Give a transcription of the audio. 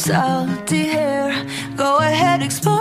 salty hair. Go ahead, explore